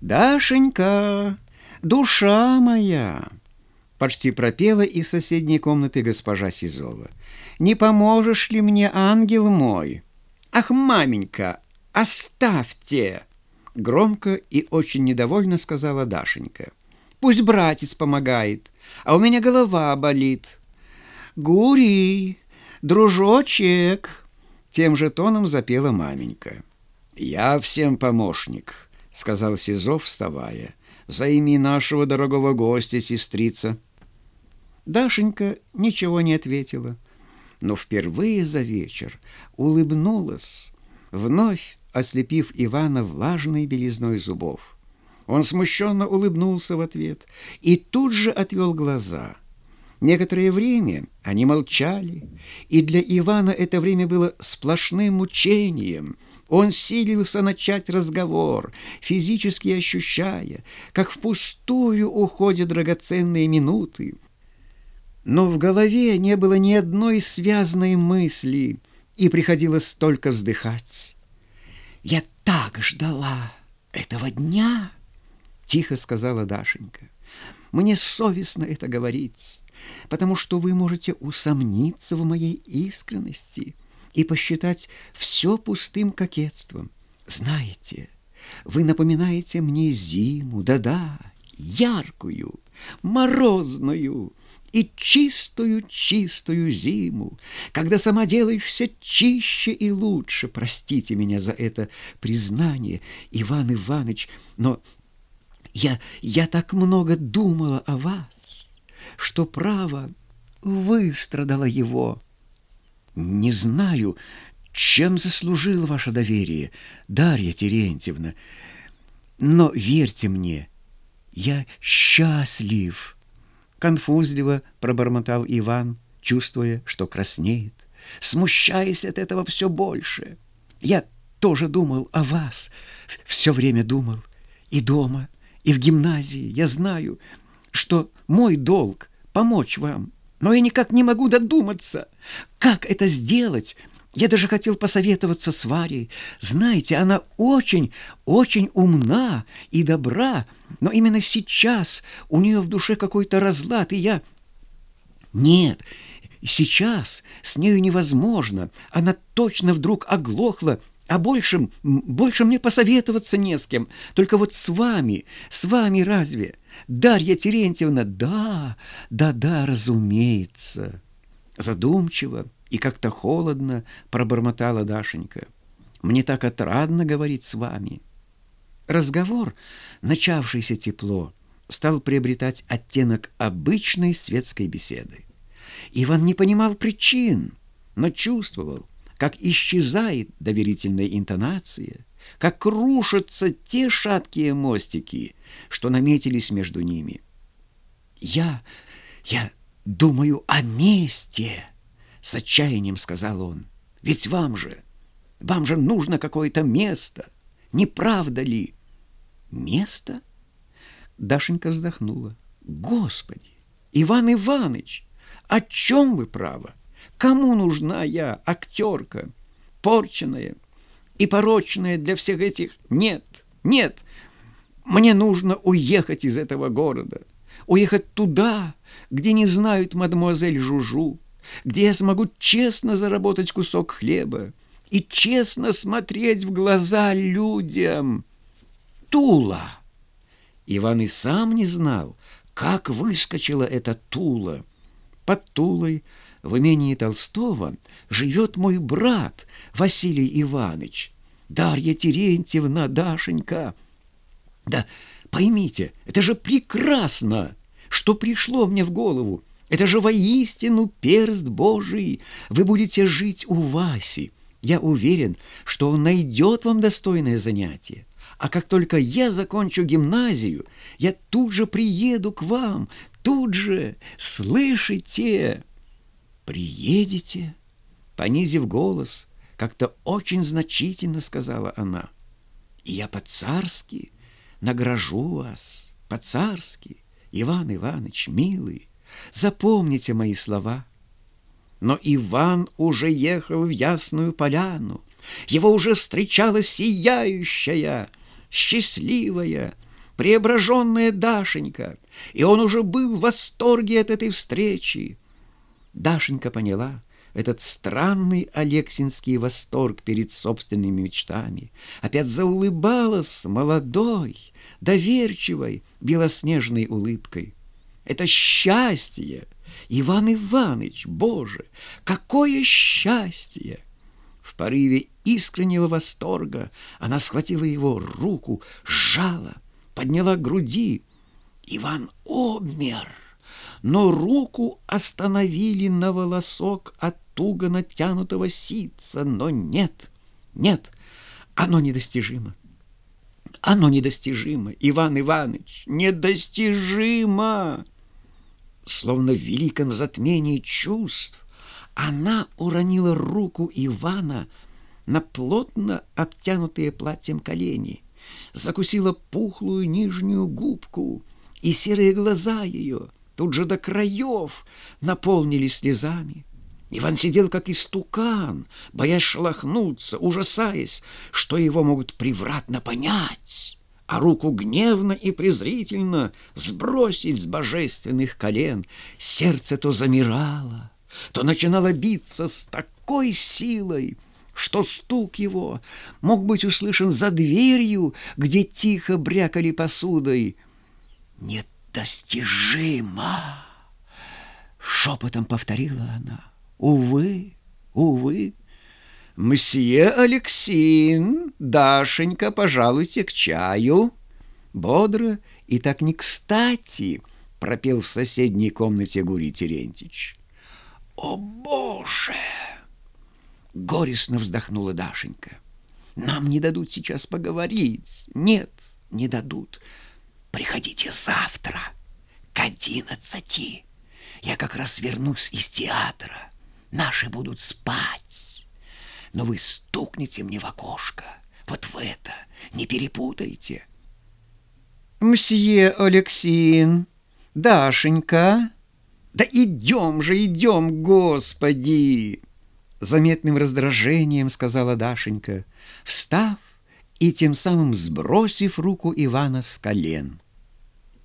Дашенька, душа моя!» Почти пропела из соседней комнаты госпожа Сизова. «Не поможешь ли мне, ангел мой?» «Ах, маменька, оставьте!» Громко и очень недовольно сказала Дашенька. «Пусть братец помогает, а у меня голова болит». «Гури, дружочек!» Тем же тоном запела маменька. «Я всем помощник», — сказал Сизов, вставая. «Займи нашего дорогого гостя, сестрица». Дашенька ничего не ответила, но впервые за вечер улыбнулась, вновь ослепив Ивана влажной белизной зубов. Он смущенно улыбнулся в ответ и тут же отвел глаза. Некоторое время они молчали, и для Ивана это время было сплошным мучением. Он силился начать разговор, физически ощущая, как впустую уходят драгоценные минуты, но в голове не было ни одной связанной мысли, и приходилось только вздыхать. «Я так ждала этого дня!» — тихо сказала Дашенька. «Мне совестно это говорить, потому что вы можете усомниться в моей искренности и посчитать все пустым кокетством. Знаете, вы напоминаете мне зиму, да-да, яркую, морозную, и чистую-чистую зиму, когда сама делаешься чище и лучше. Простите меня за это признание, Иван Иванович, но я, я так много думала о вас, что право выстрадала его. Не знаю, чем заслужил ваше доверие, Дарья Терентьевна, но верьте мне, я счастлив» конфузливо пробормотал Иван, чувствуя, что краснеет, смущаясь от этого все больше. Я тоже думал о вас, все время думал, и дома, и в гимназии. Я знаю, что мой долг — помочь вам, но я никак не могу додуматься, как это сделать, я даже хотел посоветоваться с Варей. Знаете, она очень, очень умна и добра, но именно сейчас у нее в душе какой-то разлад, и я... Нет, сейчас с нею невозможно. Она точно вдруг оглохла, а больше, больше мне посоветоваться не с кем. Только вот с вами, с вами разве? Дарья Терентьевна, да, да-да, разумеется. Задумчиво и как-то холодно пробормотала Дашенька. «Мне так отрадно говорить с вами». Разговор, начавшийся тепло, стал приобретать оттенок обычной светской беседы. Иван не понимал причин, но чувствовал, как исчезает доверительная интонация, как рушатся те шаткие мостики, что наметились между ними. «Я... я думаю о месте!» С отчаянием сказал он. Ведь вам же, вам же нужно какое-то место. Не правда ли? Место? Дашенька вздохнула. Господи, Иван Иванович, о чем вы право? Кому нужна я, актерка, порченная и порочная для всех этих? Нет, нет, мне нужно уехать из этого города, уехать туда, где не знают мадемуазель Жужу, где я смогу честно заработать кусок хлеба и честно смотреть в глаза людям. Тула! Иван и сам не знал, как выскочила эта Тула. Под Тулой в имении Толстого живет мой брат Василий Иванович. Дарья Терентьевна, Дашенька. Да поймите, это же прекрасно, что пришло мне в голову. Это же воистину перст Божий. Вы будете жить у Васи. Я уверен, что он найдет вам достойное занятие. А как только я закончу гимназию, я тут же приеду к вам, тут же, слышите? Приедете? Понизив голос, как-то очень значительно сказала она. И я по-царски награжу вас, по-царски, Иван Иванович, милый. Запомните мои слова. Но Иван уже ехал в Ясную Поляну. Его уже встречала сияющая, счастливая преображенная Дашенька, и он уже был в восторге от этой встречи. Дашенька поняла этот странный Алексинский восторг перед собственными мечтами, опять заулыбалась молодой, доверчивой, белоснежной улыбкой. Это счастье! Иван Иванович, Боже, какое счастье! В порыве искреннего восторга она схватила его руку, сжала, подняла к груди. Иван обмер, но руку остановили на волосок от туго натянутого ситца. Но нет, нет, оно недостижимо. Оно недостижимо, Иван Иванович, недостижимо! Словно в великом затмении чувств, она уронила руку Ивана на плотно обтянутые платьем колени, закусила пухлую нижнюю губку, и серые глаза ее тут же до краев наполнились слезами. Иван сидел как истукан, боясь шелохнуться, ужасаясь, что его могут превратно понять, а руку гневно и презрительно сбросить с божественных колен. Сердце то замирало, то начинало биться с такой силой, что стук его мог быть услышан за дверью, где тихо брякали посудой. «Недостижимо!» — шепотом повторила она. Увы, увы. «Мсье Алексин, Дашенька, пожалуйте к чаю!» Бодро и так не кстати пропел в соседней комнате Гурий Терентьевич. «О, Боже!» — горестно вздохнула Дашенька. «Нам не дадут сейчас поговорить. Нет, не дадут. Приходите завтра к одиннадцати. Я как раз вернусь из театра наши будут спать. Но вы стукните мне в окошко, вот в это, не перепутайте. Мсье Алексин, Дашенька, да идем же, идем, господи! Заметным раздражением сказала Дашенька, встав и тем самым сбросив руку Ивана с колен.